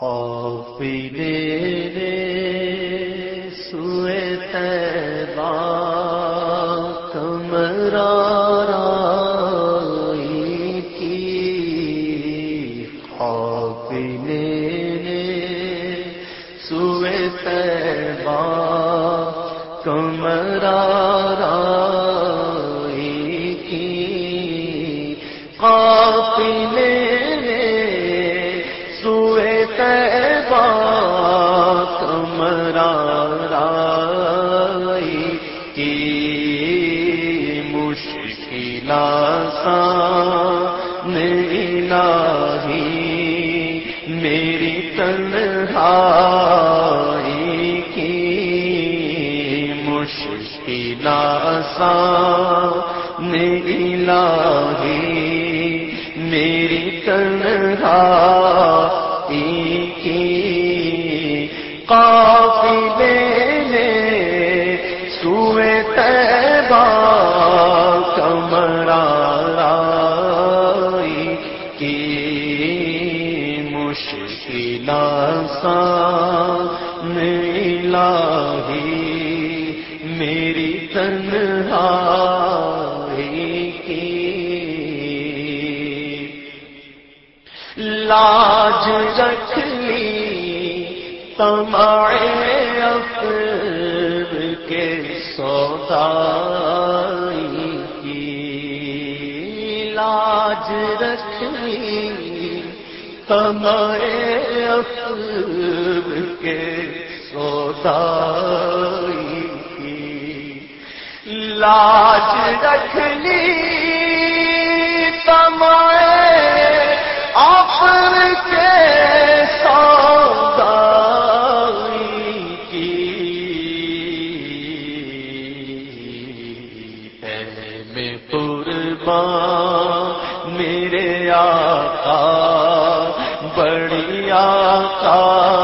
پی دے رے سوئے تیبا کمرا کی خوفی میرے سوئے تیبا کمرا کی قافلے میری تنہا کی قافلے نے سوئے تیبا کمرا رائی کی مشکل سان الہی میری تنہا لاج رکھ لی تمائے افر کے سودا کی۔ لاج رکھ لی تمائے افر کے سودا لاج رکھ لی تمائے کے سودا کی۔ میں قربان میرے آقا بڑی آقا۔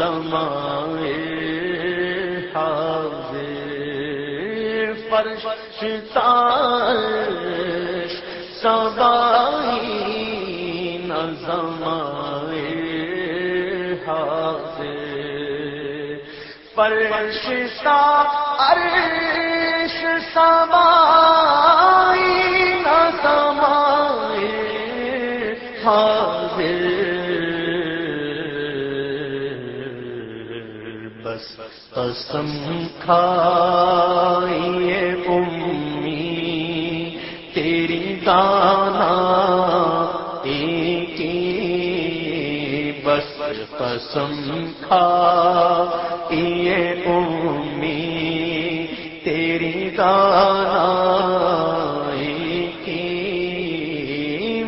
نظمائے حاضر فرش تارش سوائی نظمائے حاضر فرش تارش سوائی قسم کھائیے امی، تیری دانا ایک بس قسم کھائیے امی، تیری دانا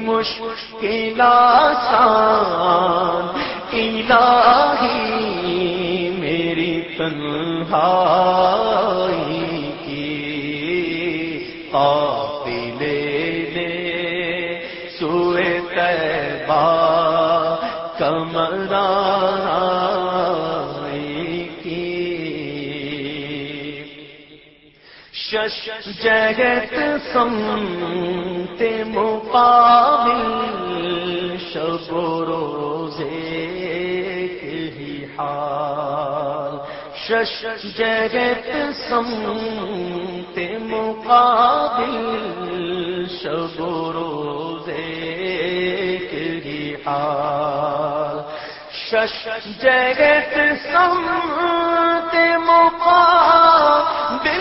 مشکل آسان الہی تنہائی کی قافلے لے سوئے تیبا کمرائی کی۔ شش جگت سم مقابل شش جگت سمت مقابل شب و روزے ہی حال۔ شش جگت سمت مقابل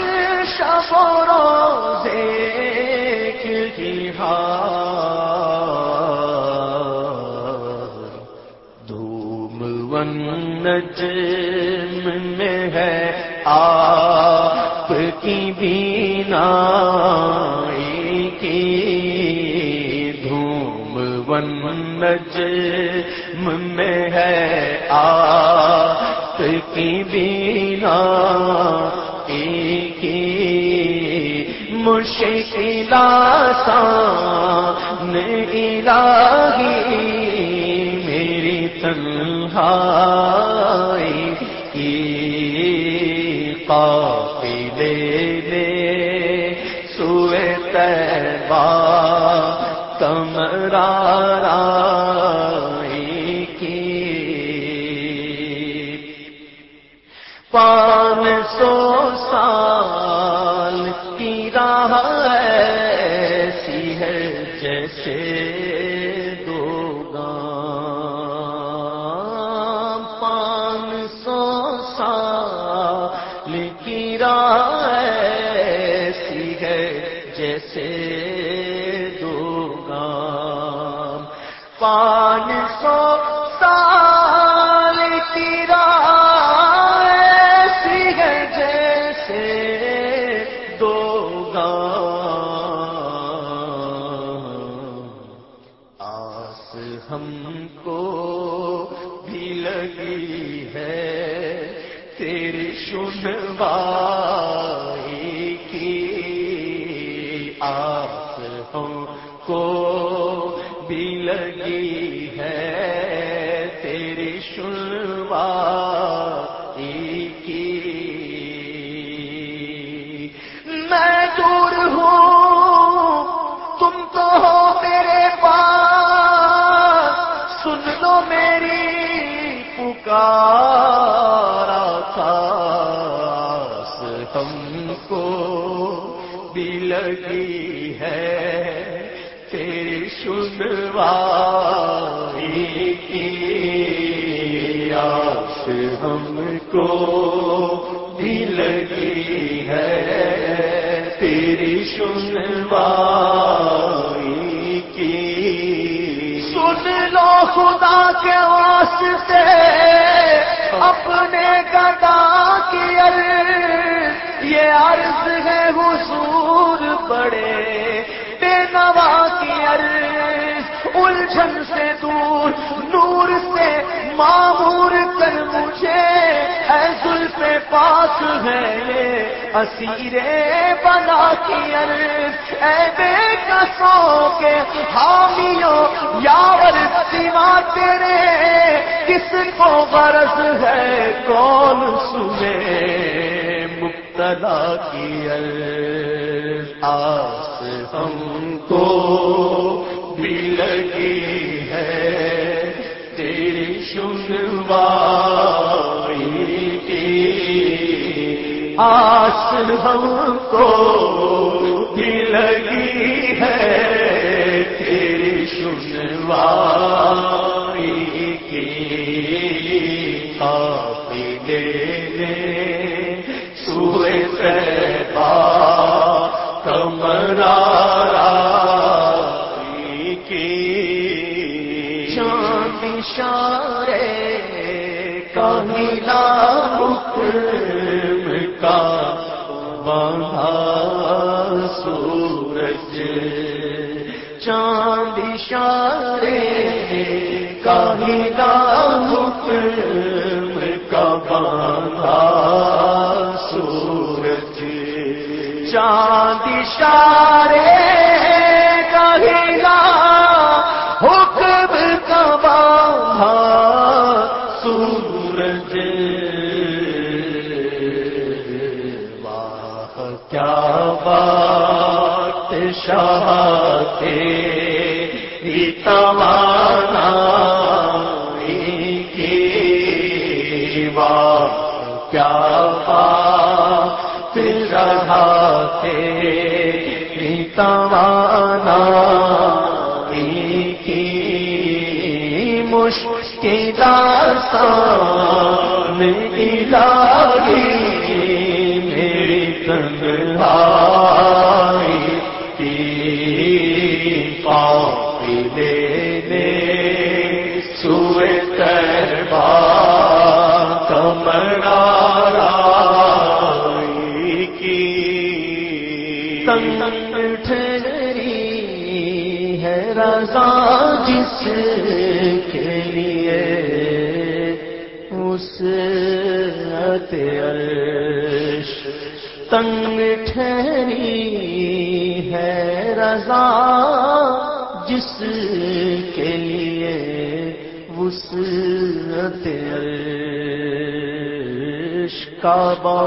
شب و روزے کی حال۔ نجم میں ہے آپ کی بینا کی دھوم ون نجم میں ہے آپ کی بینا کی مشکل آسان الہی تنہائی کی قافلے لے سوئے تیبا تمرارائی کی۔ پان سو سال کی راہ ایسی ہے جیسے لگی ہے تیری شلوا کی۔ میں دور ہوں، تم تو ہو میرے پاس۔ سن لو میری پکارا خاص ہم کو بھی لگی ہے تیری سنوائی کی آس ہم کو بھی لگی ہے، تیری سنوائی کی۔ سن لو خدا کے واسطے اپنے گدا کی عرض۔ یہ عرض ہے حضور بڑے بے نوا کی الجھن سے دور، نور سے معمور کر مجھے۔ اے زلف پاس ہے اسیرے بنا کی عرض۔ اے بے کسوں کے حامیوں، یاور سوا تیرے۔ کس کو غرض ہے کون سنے؟ مبتلا کی آس ہم کو بھی لگی ہے۔ تیری سنوائی کی آس ہم کو حکم کا بندھا سورج۔ چاند شارے کمیلا حکم کا بندھا سورج۔ چاند شارے بات کی واہ کیا بات رہا تیری کی مشکل میری تنہائی جس کے لیے اس عرش تنگ ٹھہری ہے رضا جس کے لیے اس عرش کعبہ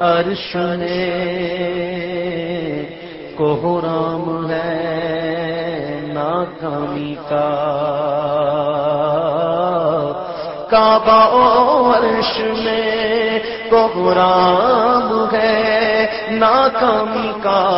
عرش نے کوہرام ہے ناکامی کا کعبہ عرش میں کوہرام ہے، ناکامی کا۔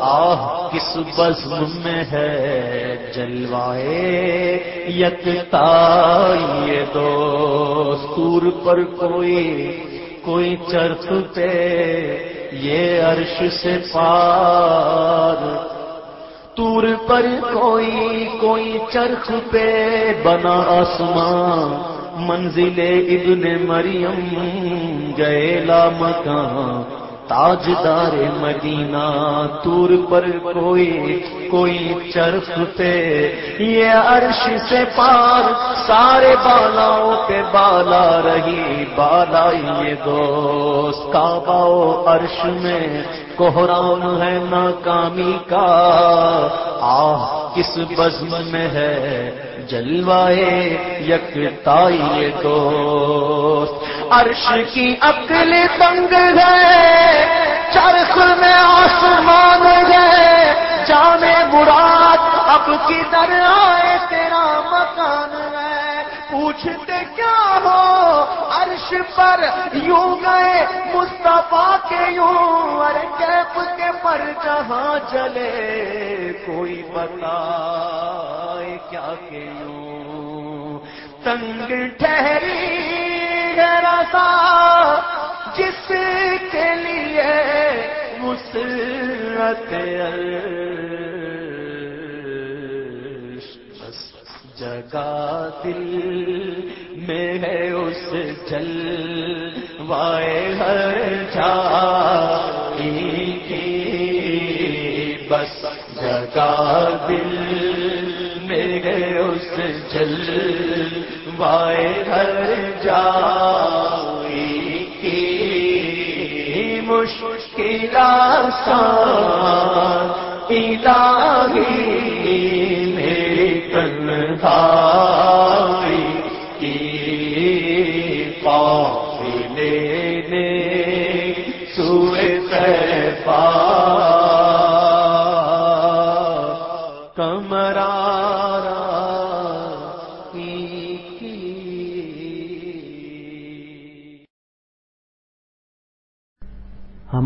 آہ، کس بزم میں ہے جلوائے یکتا؟ یہ دو سور پر کوئی کوئی چرخ پہ۔ یہ عرش سے پار۔ تور پر کوئی کوئی چرخ پہ بنا آسمان۔ منزل ابن مریم گئے لا مکان۔ تاجدار مدینہ تور پر کوئی کوئی چرخ پہ یہ عرش سے پار سارے بالاؤں پہ بالا رہی۔ بالا یہ دوست کعبہ عرش میں کوہرام ہے ناکامی کا۔ آہ، کس بزم میں ہے؟ جلوائے یکتائی دوست۔ عرش کی عقل تنگ ہے چرخ میں آسمان ہے۔ جانے براد اب کدھر آئے تیرا مکان ہے؟ پوچھتے ہو، عرش پر یوں گئے، مصطفیٰ کے یوں ارے کیپ کے پر جہاں چلے کوئی بتا کیا کہ یوں؟ تنگ ٹھہری رسا جس کے لیے مسرت جگہ دل میں ہے اس جل وائے ہر جا کی۔ بس جگہ دل میں ہے اس جل وائے ہر جا کی۔ مشکل آسان الہی میری تنہائی